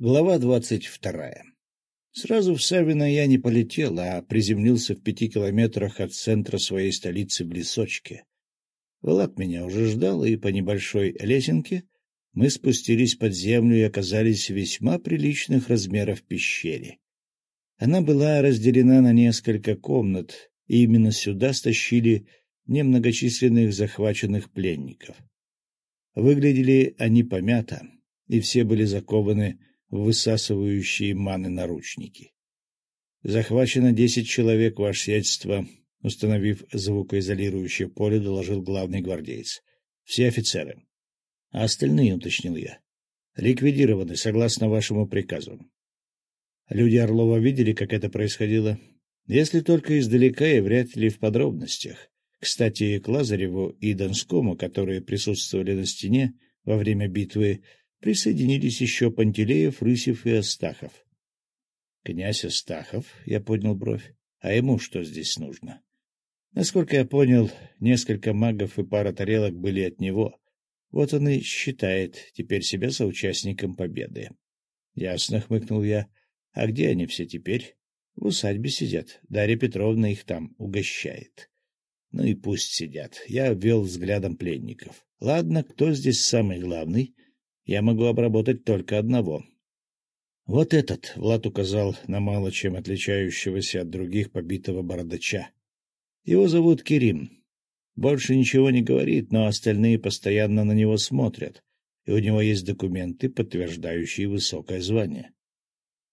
Глава двадцать вторая Сразу в Савино я не полетел, а приземлился в пяти километрах от центра своей столицы в лесочке. Влад меня уже ждал, и по небольшой лесенке мы спустились под землю и оказались в весьма приличных размеров пещере. Она была разделена на несколько комнат, и именно сюда стащили немногочисленных захваченных пленников. Выглядели они помято, и все были закованы высасывающие маны наручники. Захвачено десять человек, ваше сиятельство, установив звукоизолирующее поле, доложил главный гвардеец. Все офицеры. А остальные, уточнил я, ликвидированы согласно вашему приказу. Люди Орлова видели, как это происходило? Если только издалека и вряд ли в подробностях. Кстати, к Лазареву и Донскому, которые присутствовали на стене во время битвы, присоединились еще Пантелеев, Рысев и Астахов. — Князь Астахов? — я поднял бровь. — А ему что здесь нужно? Насколько я понял, несколько магов и пара тарелок были от него. Вот он и считает теперь себя соучастником победы. — Ясно, — хмыкнул я. — А где они все теперь? В усадьбе сидят. Дарья Петровна их там угощает. Ну и пусть сидят. Я обвел взглядом пленников. Ладно, кто здесь самый главный? — я могу обработать только одного. Вот этот, — Влад указал на мало чем отличающегося от других побитого бородача. Его зовут Кирим. Больше ничего не говорит, но остальные постоянно на него смотрят, и у него есть документы, подтверждающие высокое звание.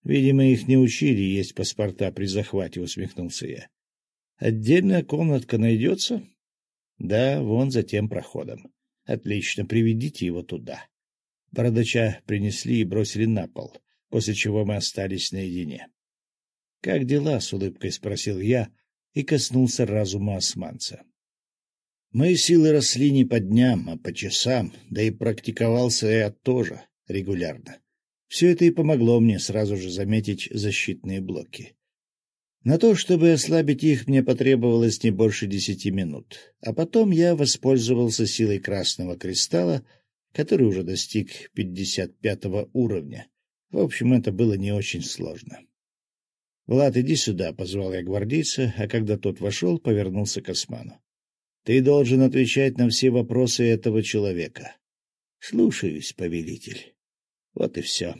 Видимо, их не учили есть паспорта при захвате, — усмехнулся я. Отдельная комнатка найдется? Да, вон за тем проходом. Отлично, приведите его туда. Бородача принесли и бросили на пол, после чего мы остались наедине. — Как дела? — с улыбкой спросил я и коснулся разума османца. Мои силы росли не по дням, а по часам, да и практиковался я тоже регулярно. Все это и помогло мне сразу же заметить защитные блоки. На то, чтобы ослабить их, мне потребовалось не больше десяти минут, а потом я воспользовался силой Красного Кристалла, который уже достиг 55 уровня. В общем, это было не очень сложно. — Влад, иди сюда, — позвал я гвардейца, а когда тот вошел, повернулся к осману. — Ты должен отвечать на все вопросы этого человека. — Слушаюсь, повелитель. Вот и все.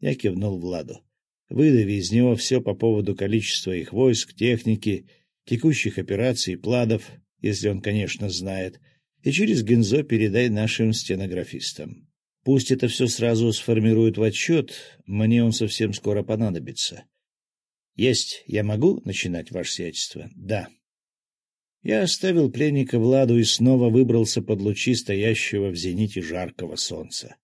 Я кивнул Владу. Выдави из него все по поводу количества их войск, техники, текущих операций, планов, если он, конечно, знает, и через Гензо передай нашим стенографистам. Пусть это все сразу сформируют в отчет, мне он совсем скоро понадобится. — Есть. Я могу начинать, ваше сиятельство? — Да. Я оставил пленника Владу и снова выбрался под лучи стоящего в зените жаркого солнца.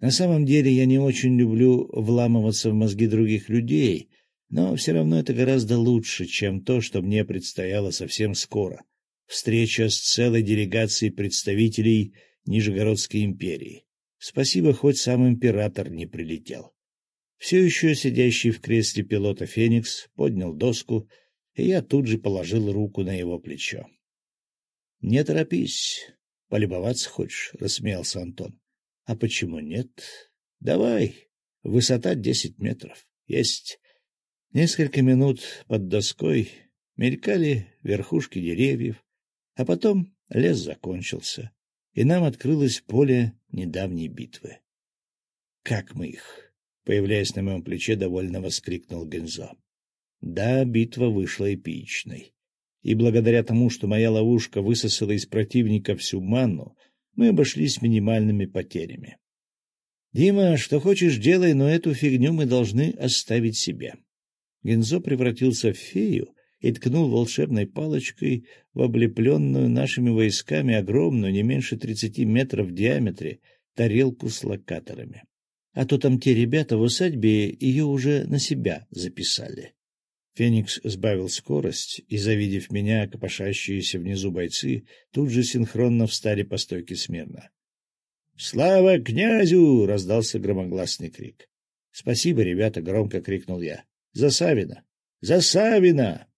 На самом деле я не очень люблю вламываться в мозги других людей, но все равно это гораздо лучше, чем то, что мне предстояло совсем скоро встреча с целой делегацией представителей Нижегородской империи. Спасибо, хоть сам император не прилетел. Все еще сидящий в кресле пилота «Феникс» поднял доску, и я тут же положил руку на его плечо. — Не торопись. Полюбоваться хочешь? — рассмеялся Антон. — А почему нет? — Давай. Высота десять метров. Есть. Несколько минут под доской мелькали верхушки деревьев, а потом лес закончился, и нам открылось поле недавней битвы. — Как мы их? — появляясь на моем плече, довольно воскликнул Гензо. Да, битва вышла эпичной. И благодаря тому, что моя ловушка высосала из противника всю манну, мы обошлись минимальными потерями. — Дима, что хочешь, делай, но эту фигню мы должны оставить себе. Гензо превратился в фею и ткнул волшебной палочкой в облепленную нашими войсками огромную, не меньше тридцати метров в диаметре, тарелку с локаторами. А то там те ребята в усадьбе ее уже на себя записали. Феникс сбавил скорость, и, завидев меня, копошащиеся внизу бойцы, тут же синхронно встали по стойке смирно. «Слава князю!» — раздался громогласный крик. «Спасибо, ребята!» — громко крикнул я. «За Савина! За Савина!»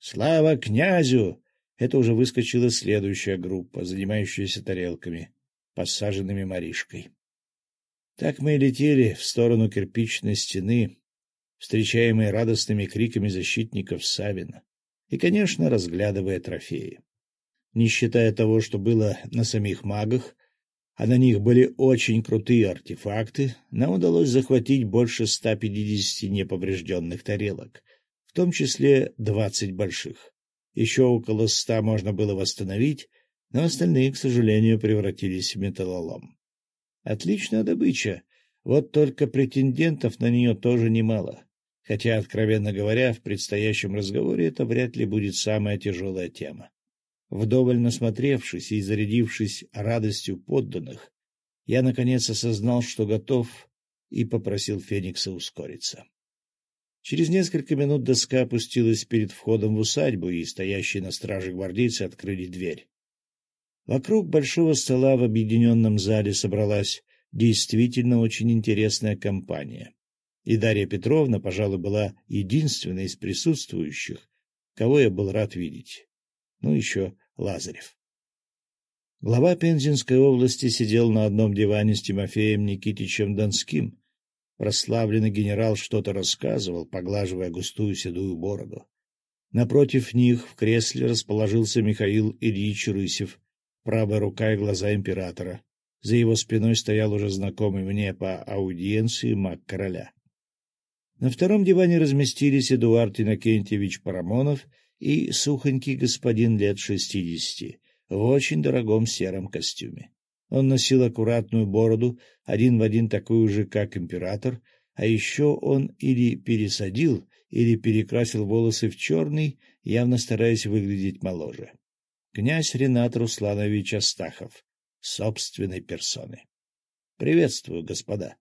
«Слава князю!» Это уже выскочила следующая группа, занимающаяся тарелками, посаженными Маришкой. Так мы и летели в сторону кирпичной стены, встречаемые радостными криками защитников Савина, и, конечно, разглядывая трофеи. Не считая того, что было на самих магах, а на них были очень крутые артефакты, нам удалось захватить больше 150 неповрежденных тарелок, в том числе 20 больших. Еще около ста можно было восстановить, но остальные, к сожалению, превратились в металлолом. Отличная добыча, вот только претендентов на нее тоже немало. Хотя, откровенно говоря, в предстоящем разговоре это вряд ли будет самая тяжелая тема. Вдоволь насмотревшись и зарядившись радостью подданных, я, наконец, осознал, что готов, и попросил Феникса ускориться. Через несколько минут доска опустилась перед входом в усадьбу, и стоящие на страже гвардейцы открыли дверь. Вокруг большого стола в объединенном зале собралась действительно очень интересная компания. И Дарья Петровна, пожалуй, была единственной из присутствующих, кого я был рад видеть. Ну, еще Лазарев. Глава Пензенской области сидел на одном диване с Тимофеем Никитичем Донским. Прославленный генерал что-то рассказывал, поглаживая густую седую бороду. Напротив них в кресле расположился Михаил Ильич Рысев, правая рука и глаза императора. За его спиной стоял уже знакомый мне по аудиенции маг короля. На втором диване разместились Эдуард Иннокентьевич Парамонов и сухонький господин лет шестидесяти в очень дорогом сером костюме. Он носил аккуратную бороду, один в один такую же, как император, а еще он или пересадил, или перекрасил волосы в черный, явно стараясь выглядеть моложе. Князь Ренат Русланович Астахов, собственной персоны. — Приветствую, господа.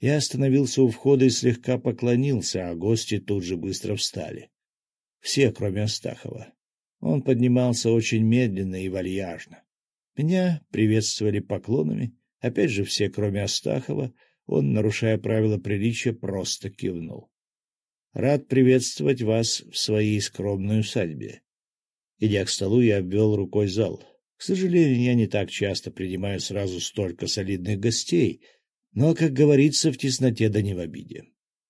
Я остановился у входа и слегка поклонился, а гости тут же быстро встали. Все, кроме Астахова. Он поднимался очень медленно и вальяжно. Меня приветствовали поклонами. Опять же, все, кроме Астахова, он, нарушая правила приличия, просто кивнул. «Рад приветствовать вас в своей скромной усадьбе». Идя к столу, я обвел рукой зал. К сожалению, я не так часто принимаю сразу столько солидных гостей, но, как говорится, в тесноте да не в обиде.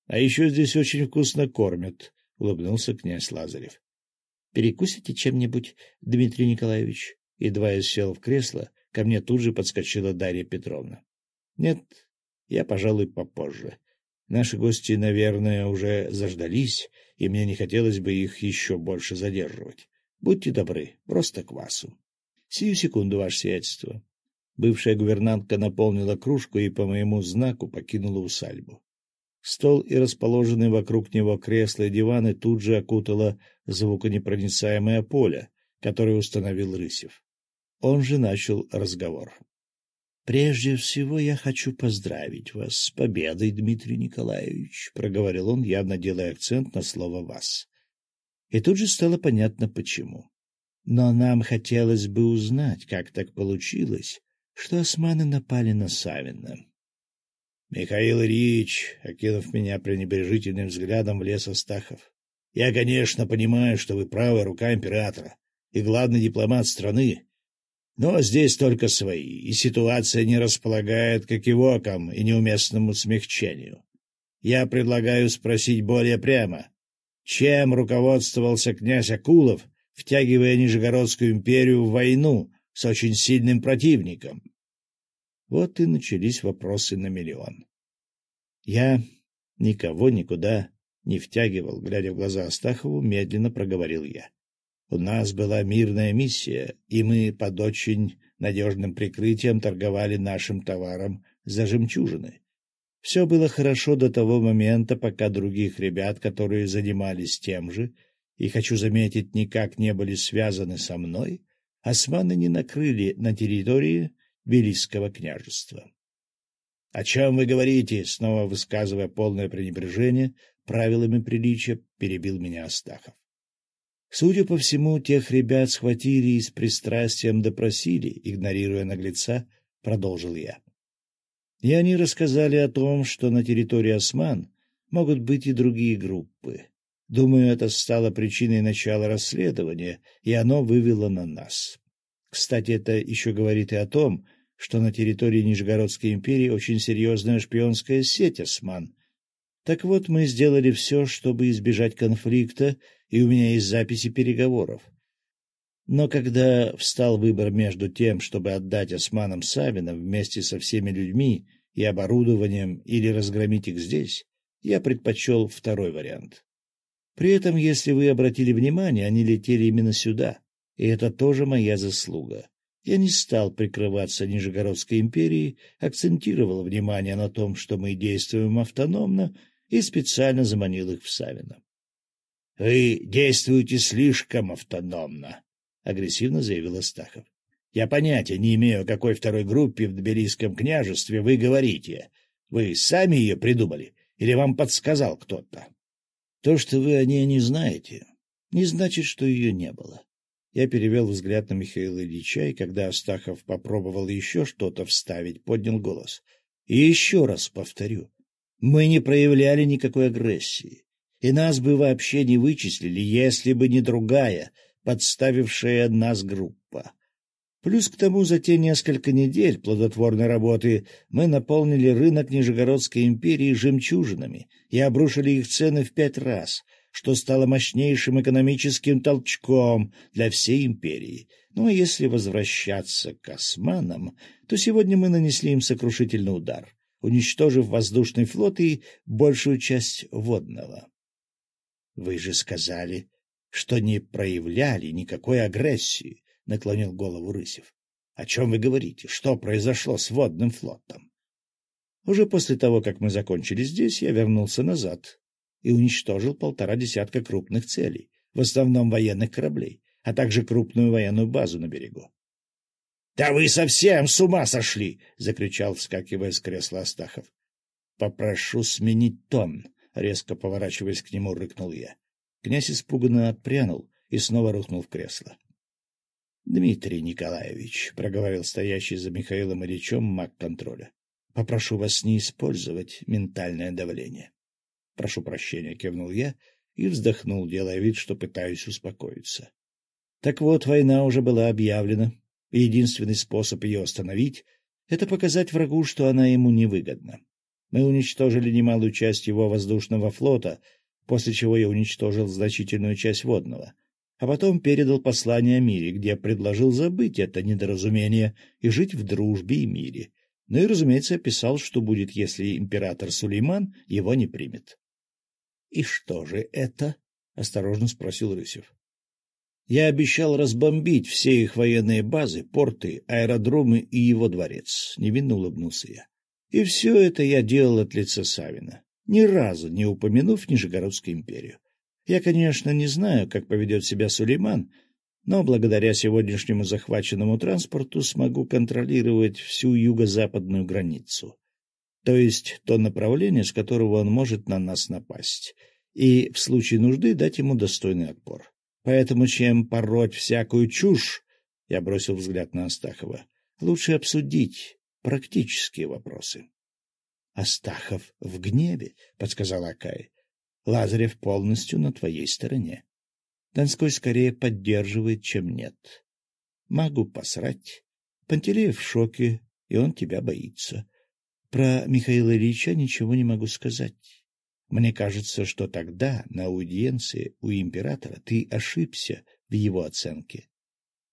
А еще здесь очень вкусно кормят, — улыбнулся князь Лазарев. — Перекусите чем-нибудь, Дмитрий Николаевич? Едва я сел в кресло, ко мне тут же подскочила Дарья Петровна. — Нет, я, пожалуй, попозже. Наши гости, наверное, уже заждались, и мне не хотелось бы их еще больше задерживать. Будьте добры, просто квасу. Сию секунду, ваше сиятельство. Бывшая гувернантка наполнила кружку и по моему знаку покинула усадьбу. Стол и расположенные вокруг него кресла и диваны тут же окутало звуконепроницаемое поле, которое установил Рысев. Он же начал разговор. — Прежде всего я хочу поздравить вас с победой, Дмитрий Николаевич, — проговорил он, явно делая акцент на слово «вас». И тут же стало понятно, почему. Но нам хотелось бы узнать, как так получилось, что османы напали на Савина. — Михаил Ильич, окинув меня пренебрежительным взглядом, влез Астахов. — Я, конечно, понимаю, что вы правая рука императора и главный дипломат страны, но здесь только свои, и ситуация не располагает к экивокам и неуместному смягчению. Я предлагаю спросить более прямо, чем руководствовался князь Акулов, втягивая Нижегородскую империю в войну с очень сильным противником? Вот и начались вопросы на миллион. Я никого никуда не втягивал, глядя в глаза Астахову, медленно проговорил я. У нас была мирная миссия, и мы под очень надежным прикрытием торговали нашим товаром за жемчужины. Все было хорошо до того момента, пока других ребят, которые занимались тем же, и, хочу заметить, никак не были связаны со мной, османы не накрыли на территории Велийского княжества. — О чем вы говорите? — снова высказывая полное пренебрежение правилами приличия, перебил меня Астахов. Судя по всему, тех ребят схватили и с пристрастием допросили, игнорируя наглеца, продолжил я. И они рассказали о том, что на территории Осман могут быть и другие группы. Думаю, это стало причиной начала расследования, и оно вывело на нас. Кстати, это еще говорит и о том, что на территории Нижегородской империи очень серьезная шпионская сеть «Осман». Так вот, мы сделали все, чтобы избежать конфликта, и у меня есть записи переговоров. Но когда встал выбор между тем, чтобы отдать османам Савина вместе со всеми людьми и оборудованием или разгромить их здесь, я предпочел второй вариант. При этом, если вы обратили внимание, они летели именно сюда, и это тоже моя заслуга. Я не стал прикрываться Нижегородской империей, акцентировал внимание на том, что мы действуем автономно, и специально заманил их в Савино. — Вы действуете слишком автономно, — агрессивно заявил Астахов. — Я понятия не имею, о какой второй группе в Тбилисском княжестве вы говорите. Вы сами ее придумали или вам подсказал кто-то? То, что вы о ней не знаете, не значит, что ее не было. Я перевел взгляд на Михаила Ильича, и когда Астахов попробовал еще что-то вставить, поднял голос. И еще раз повторю. Мы не проявляли никакой агрессии, и нас бы вообще не вычислили, если бы не другая, подставившая нас группа. Плюс к тому, за те несколько недель плодотворной работы мы наполнили рынок Нижегородской империи жемчужинами и обрушили их цены в пять раз — что стало мощнейшим экономическим толчком для всей империи. Ну а если возвращаться к османам, то сегодня мы нанесли им сокрушительный удар, уничтожив воздушный флот и большую часть водного. — Вы же сказали, что не проявляли никакой агрессии, — наклонил голову Рысев. — О чем вы говорите? Что произошло с водным флотом? Уже после того, как мы закончили здесь, я вернулся назад, и уничтожил полтора десятка крупных целей, в основном военных кораблей, а также крупную военную базу на берегу. — Да вы совсем с ума сошли! — закричал, вскакивая с кресла Астахов. — Попрошу сменить тон, — резко поворачиваясь к нему, рыкнул я. Князь испуганно отпрянул и снова рухнул в кресло. — Дмитрий Николаевич, — проговорил стоящий за Михаилом Ильичем маг контроля, — попрошу вас не использовать ментальное давление. Прошу прощения, кивнул я и вздохнул, делая вид, что пытаюсь успокоиться. Так вот, война уже была объявлена, и единственный способ ее остановить — это показать врагу, что она ему невыгодна. Мы уничтожили немалую часть его воздушного флота, после чего я уничтожил значительную часть водного, а потом передал послание о мире, где предложил забыть это недоразумение и жить в дружбе и мире. Ну и, разумеется, описал, что будет, если император Сулейман его не примет. — И что же это? — осторожно спросил Рысев. — Я обещал разбомбить все их военные базы, порты, аэродромы и его дворец, — невинно улыбнулся я. И все это я делал от лица Савина, ни разу не упомянув Нижегородскую империю. Я, конечно, не знаю, как поведет себя Сулейман, но благодаря сегодняшнему захваченному транспорту смогу контролировать всю юго-западную границу то есть то направление, с которого он может на нас напасть, и в случае нужды дать ему достойный отпор. Поэтому, чем пороть всякую чушь, я бросил взгляд на Астахова, лучше обсудить практические вопросы. — Астахов в гневе, — подсказал Акай. — Лазарев полностью на твоей стороне. Донской скорее поддерживает, чем нет. Могу посрать. Пантелеев в шоке, и он тебя боится. Про Михаила Ильича ничего не могу сказать. Мне кажется, что тогда на аудиенции у императора ты ошибся в его оценке.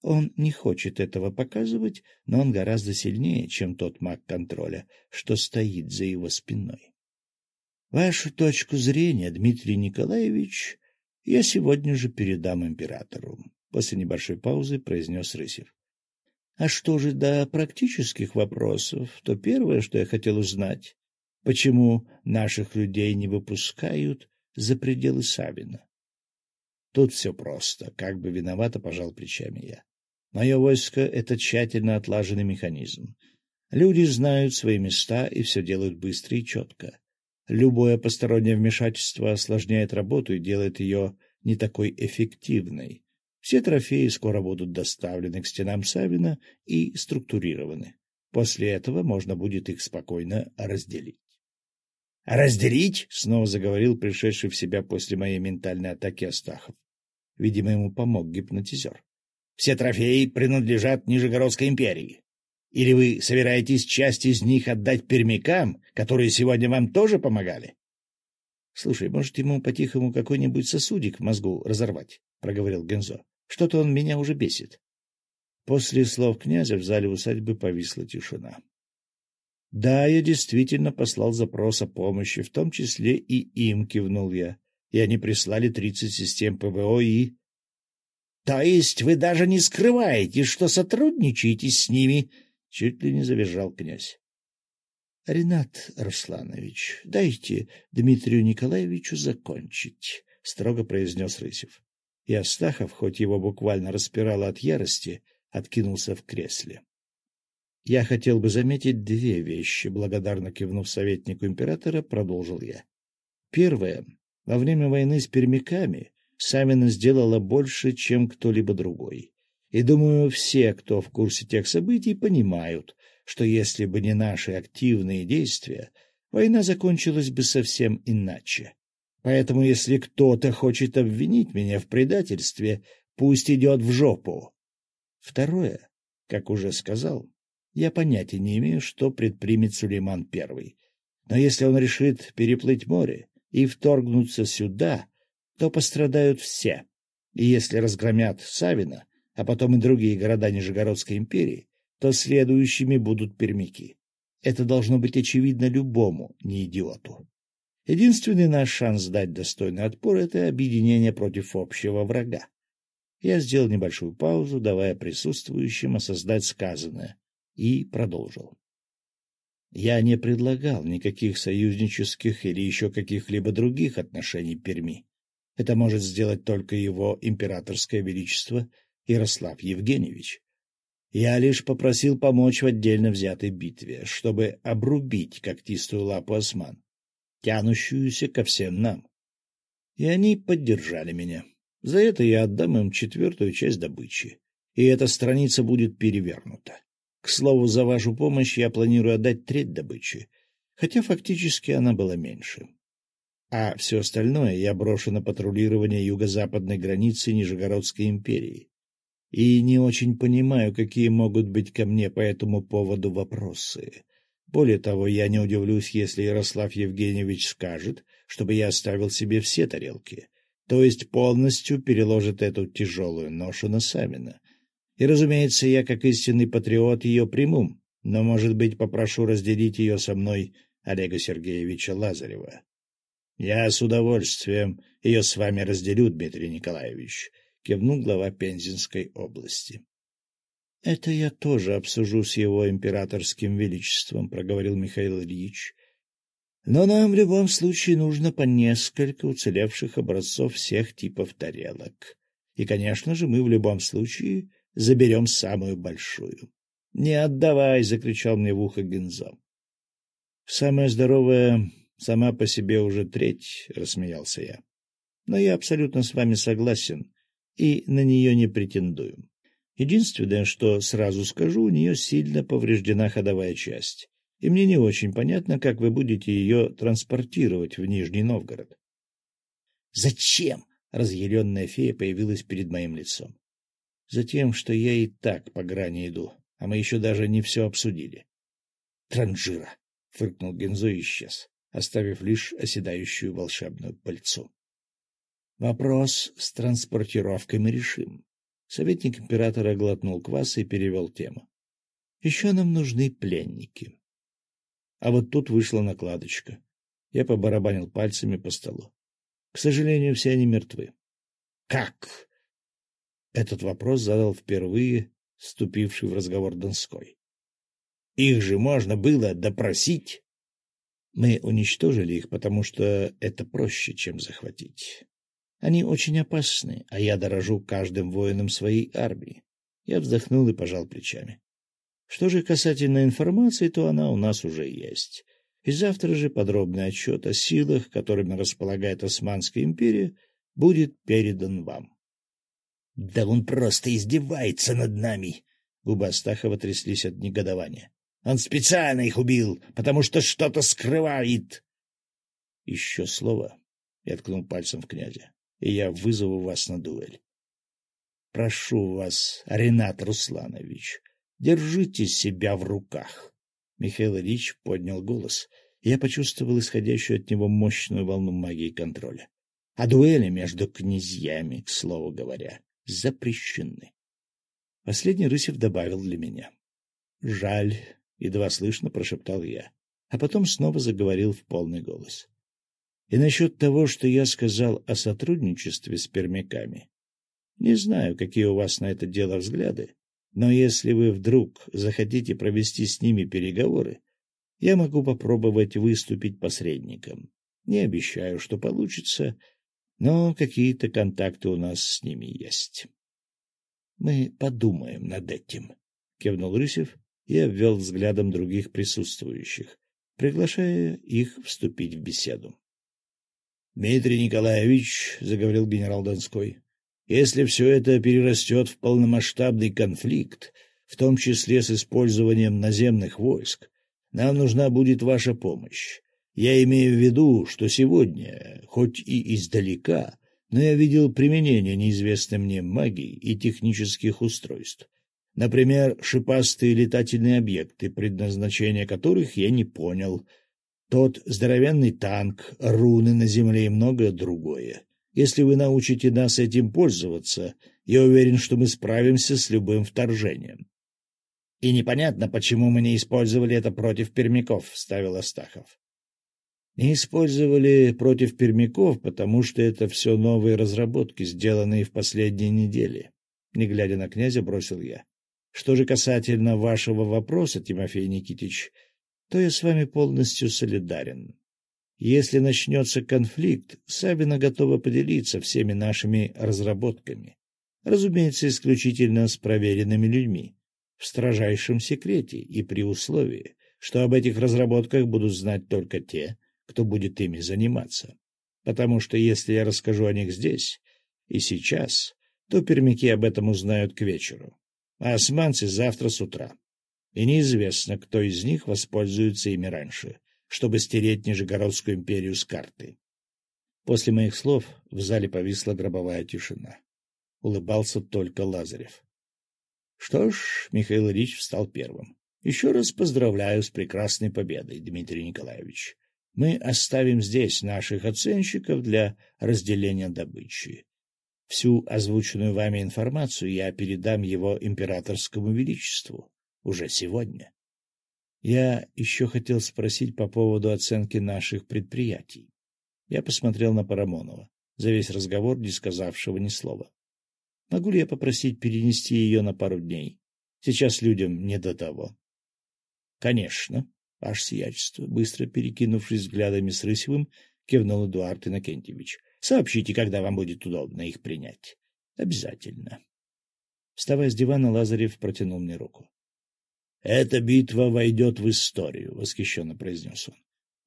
Он не хочет этого показывать, но он гораздо сильнее, чем тот маг контроля, что стоит за его спиной. Вашу точку зрения, Дмитрий Николаевич, я сегодня же передам императору. После небольшой паузы произнес Рысев. А что же до практических вопросов, то первое, что я хотел узнать, почему наших людей не выпускают за пределы Савина. Тут все просто, как бы виновато пожал плечами я. Мое войско — это тщательно отлаженный механизм. Люди знают свои места и все делают быстро и четко. Любое постороннее вмешательство осложняет работу и делает ее не такой эффективной. Все трофеи скоро будут доставлены к стенам Савина и структурированы. После этого можно будет их спокойно разделить. — Разделить? — снова заговорил пришедший в себя после моей ментальной атаки Астахов. Видимо, ему помог гипнотизер. — Все трофеи принадлежат Нижегородской империи. Или вы собираетесь часть из них отдать пермякам, которые сегодня вам тоже помогали? — Слушай, может, ему по-тихому какой-нибудь сосудик в мозгу разорвать? — проговорил Гензо. — Что-то он меня уже бесит. После слов князя в зале усадьбы повисла тишина. Да, я действительно послал запрос о помощи, в том числе и им, кивнул я. И они прислали тридцать систем ПВО и... — То есть вы даже не скрываете, что сотрудничаете с ними? — чуть ли не завизжал князь. — Ренат Русланович, дайте Дмитрию Николаевичу закончить, — строго произнес Рысев. И Астахов, хоть его буквально распирало от ярости, откинулся в кресле. Я хотел бы заметить две вещи, благодарно кивнув советнику императора, продолжил я. Первое. Во время войны с пермяками Савина сделала больше, чем кто-либо другой. И, думаю, все, кто в курсе тех событий, понимают, что если бы не наши активные действия, война закончилась бы совсем иначе. Поэтому, если кто-то хочет обвинить меня в предательстве, пусть идет в жопу. Второе, как уже сказал, я понятия не имею, что предпримет Сулейман Первый. Но если он решит переплыть море и вторгнуться сюда, то пострадают все. И если разгромят Савина, а потом и другие города Нижегородской империи, то следующими будут пермяки. Это должно быть очевидно любому неидиоту. Единственный наш шанс дать достойный отпор — это объединение против общего врага. Я сделал небольшую паузу, давая присутствующим осознать сказанное, и продолжил. Я не предлагал никаких союзнических или еще каких-либо других отношений Перми. Это может сделать только его императорское величество Ярослав Евгеньевич. Я лишь попросил помочь в отдельно взятой битве, чтобы обрубить когтистую лапу осман, тянущуюся ко всем нам. И они поддержали меня. За это я отдам им четвертую часть добычи, и эта страница будет перевернута. К слову, за вашу помощь я планирую отдать треть добычи, хотя фактически она была меньше. А все остальное я брошу на патрулирование юго-западной границы Нижегородской империи. И не очень понимаю, какие могут быть ко мне по этому поводу вопросы. Более того, я не удивлюсь, если Ярослав Евгеньевич скажет, чтобы я оставил себе все тарелки, то есть полностью переложит эту тяжелую ношу на Савина, и, разумеется, я, как истинный патриот, ее приму, но, может быть, попрошу разделить ее со мной Олега Сергеевича Лазарева. Я с удовольствием ее с вами разделю, Дмитрий Николаевич, — кивнул глава Пензенской области. — Это я тоже обсужу с его императорским величеством, — проговорил Михаил Ильич. — Но нам в любом случае нужно по несколько уцелевших образцов всех типов тарелок. И, конечно же, мы в любом случае заберем самую большую. — Не отдавай! — закричал мне в ухо Гензо. — Самая здоровая сама по себе уже треть, — рассмеялся я. — Но я абсолютно с вами согласен и на нее не претендую. Единственное, что сразу скажу, у нее сильно повреждена ходовая часть, и мне не очень понятно, как вы будете ее транспортировать в Нижний Новгород. — Зачем? — разъяренная фея появилась перед моим лицом. Затем, что я и так по грани иду, а мы еще даже не все обсудили. — Транжира! — фыркнул Гензо и исчез, оставив лишь оседающую волшебную пыльцу. — Вопрос с транспортировкой мы решим. Советник императора глотнул квас и перевел тему. — Еще нам нужны пленники. А вот тут вышла накладочка. Я побарабанил пальцами по столу. К сожалению, все они мертвы. — Как? Этот вопрос задал впервые вступивший в разговор Донской. «Их же можно было допросить!» Мы уничтожили их, потому что это проще, чем захватить. Они очень опасны, а я дорожу каждым воином своей армии. Я вздохнул и пожал плечами. Что же касательно информации, то она у нас уже есть. И завтра же подробный отчет о силах, которыми располагает Османская империя, будет передан вам. — Да он просто издевается над нами! Губы Астахова тряслись от негодования. — Он специально их убил, потому что что-то скрывает! — Еще слово, — я ткнул пальцем в князя, — и я вызову вас на дуэль. Прошу вас, Ренат Русланович, Держите себя в руках. Михаил Ильич поднял голос. Я почувствовал исходящую от него мощную волну магии контроля. А дуэли между князьями, к слову говоря, запрещены. Последний Рысев добавил для меня. — Жаль, — едва слышно прошептал я, а потом снова заговорил в полный голос. — И насчет того, что я сказал о сотрудничестве с пермяками. Не знаю, какие у вас на это дело взгляды, но если вы вдруг захотите провести с ними переговоры, я могу попробовать выступить посредником. Не обещаю, что получится, но какие-то контакты у нас с ними есть. — Мы подумаем над этим, — кивнул Рысев и обвел взглядом других присутствующих, приглашая их вступить в беседу. — Дмитрий Николаевич, — заговорил генерал Донской, если все это перерастет в полномасштабный конфликт, в том числе с использованием наземных войск, нам нужна будет ваша помощь. Я имею в виду, что сегодня, хоть и издалека, но я видел применение неизвестной мне магии и технических устройств. Например, шипастые летательные объекты, предназначение которых я не понял. Тот здоровенный танк, руны на земле и многое другое. Если вы научите нас этим пользоваться, я уверен, что мы справимся с любым вторжением. — И непонятно, почему мы не использовали это против пермяков, — вставил Астахов. — Не использовали против пермяков, потому что это все новые разработки, сделанные в последние недели. Не глядя на князя, бросил я. Что же касательно вашего вопроса, Тимофей Никитич, то я с вами полностью солидарен. Если начнется конфликт, Сабина готова поделиться всеми нашими разработками. Разумеется, исключительно с проверенными людьми, в строжайшем секрете и при условии, что об этих разработках будут знать только те, кто будет ими заниматься. Потому что если я расскажу о них здесь и сейчас, то пермяки об этом узнают к вечеру, а османцы завтра с утра. И неизвестно, кто из них воспользуется ими раньше чтобы стереть Нижегородскую империю с карты. После моих слов в зале повисла гробовая тишина. Улыбался только Лазарев. Что ж, Михаил Ильич встал первым. Еще раз поздравляю с прекрасной победой, Дмитрий Николаевич. Мы оставим здесь наших оценщиков для разделения добычи. Всю озвученную вами информацию я передам его императорскому величеству уже сегодня. Я еще хотел спросить по поводу оценки наших предприятий. Я посмотрел на Парамонова, за весь разговор не сказавшего ни слова. Могу ли я попросить перенести ее на пару дней? Сейчас людям не до того. — Конечно, ваше сиятельство, быстро перекинувшись взглядами с Рысевым, кивнул Эдуард Иннокентьевич. — Сообщите, когда вам будет удобно их принять. — Обязательно. Вставая с дивана, Лазарев протянул мне руку. «Эта битва войдет в историю», — восхищенно произнес он.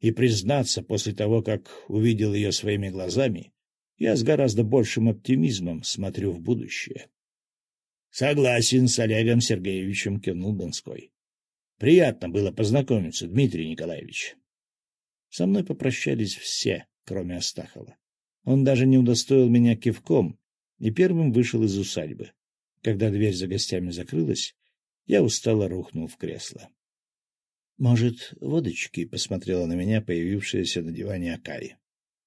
«И признаться, после того, как увидел ее своими глазами, я с гораздо большим оптимизмом смотрю в будущее». «Согласен с Олегом Сергеевичем», — кивнул Донской. «Приятно было познакомиться, Дмитрий Николаевич». Со мной попрощались все, кроме Астахова. Он даже не удостоил меня кивком и первым вышел из усадьбы. Когда дверь за гостями закрылась, я устало рухнул в кресло. — Может, водочки? — посмотрела на меня появившаяся на диване Акари.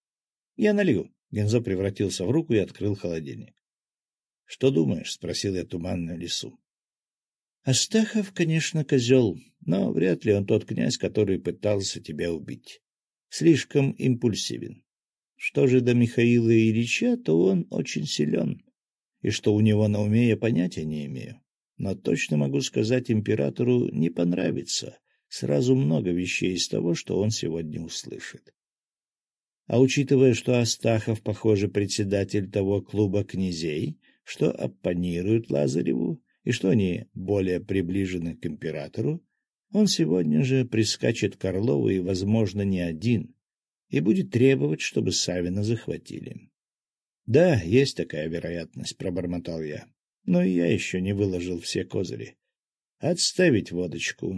— Я налью. Гензо превратился в руку и открыл холодильник. — Что думаешь? — спросил я туманно лесу. — Астахов, конечно, козел, но вряд ли он тот князь, который пытался тебя убить. Слишком импульсивен. Что же до Михаила Ильича, то он очень силен, и что у него на уме я понятия не имею но точно могу сказать, императору не понравится сразу много вещей из того, что он сегодня услышит. А учитывая, что Астахов, похоже, председатель того клуба князей, что оппонируют Лазареву, и что они более приближены к императору, он сегодня же прискачет к Орлову и, возможно, не один, и будет требовать, чтобы Савина захватили. — Да, есть такая вероятность, — пробормотал я. Но я еще не выложил все козыри. Отставить водочку.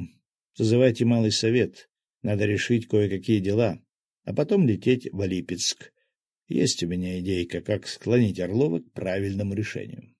Созывайте малый совет. Надо решить кое-какие дела, а потом лететь в Липецк. Есть у меня идейка, как склонить Орлова к правильному решению.